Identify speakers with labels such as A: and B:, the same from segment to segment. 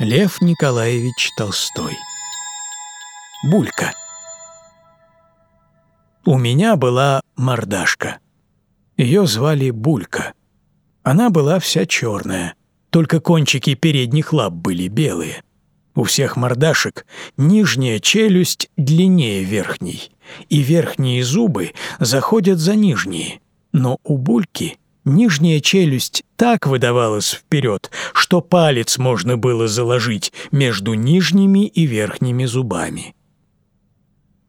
A: Лев Николаевич Толстой. Булька. У меня была мордашка. Ее звали Булька. Она была вся черная, только кончики передних лап были белые. У всех мордашек нижняя челюсть длиннее верхней, и верхние зубы заходят за нижние, но у Бульки Нижняя челюсть так выдавалась вперед, что палец можно было заложить между нижними и верхними зубами.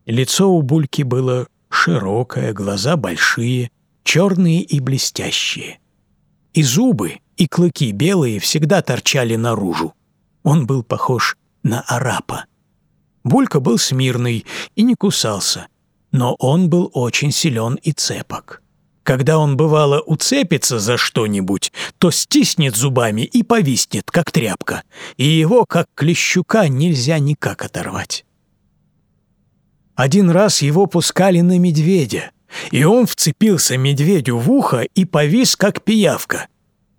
A: Лицо у Бульки было широкое, глаза большие, черные и блестящие. И зубы, и клыки белые всегда торчали наружу. Он был похож на арапа. Булька был смирный и не кусался, но он был очень силен и цепок. Когда он, бывало, уцепится за что-нибудь, то стиснет зубами и повиснет, как тряпка, и его, как клещука, нельзя никак оторвать. Один раз его пускали на медведя, и он вцепился медведю в ухо и повис, как пиявка.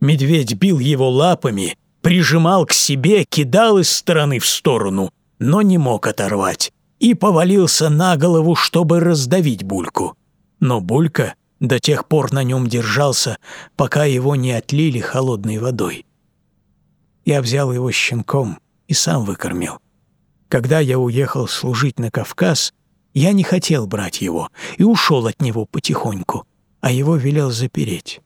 A: Медведь бил его лапами, прижимал к себе, кидал из стороны в сторону, но не мог оторвать, и повалился на голову, чтобы раздавить Бульку. Но Булька до тех пор на нем держался, пока его не отлили холодной водой. Я взял его щенком и сам выкормил. Когда я уехал служить на Кавказ, я не хотел брать его и ушел от него потихоньку, а его велел запереть.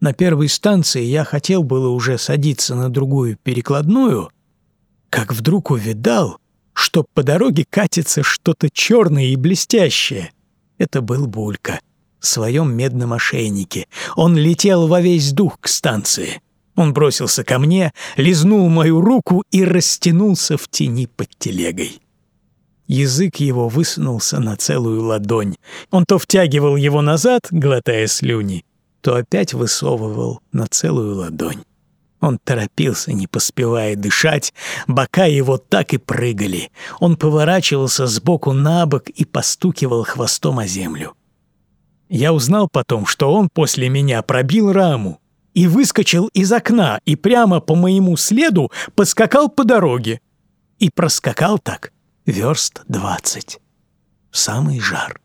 A: На первой станции я хотел было уже садиться на другую перекладную, как вдруг увидал, что по дороге катится что-то черное и блестящее — это был Булька в своем медном ошейнике. Он летел во весь дух к станции. Он бросился ко мне, лизнул мою руку и растянулся в тени под телегой. Язык его высунулся на целую ладонь. Он то втягивал его назад, глотая слюни, то опять высовывал на целую ладонь. Он торопился, не поспевая дышать, бока его так и прыгали. Он поворачивался сбоку на бок и постукивал хвостом о землю. Я узнал потом, что он после меня пробил раму и выскочил из окна и прямо по моему следу поскакал по дороге. И проскакал так верст двадцать. В самый жар.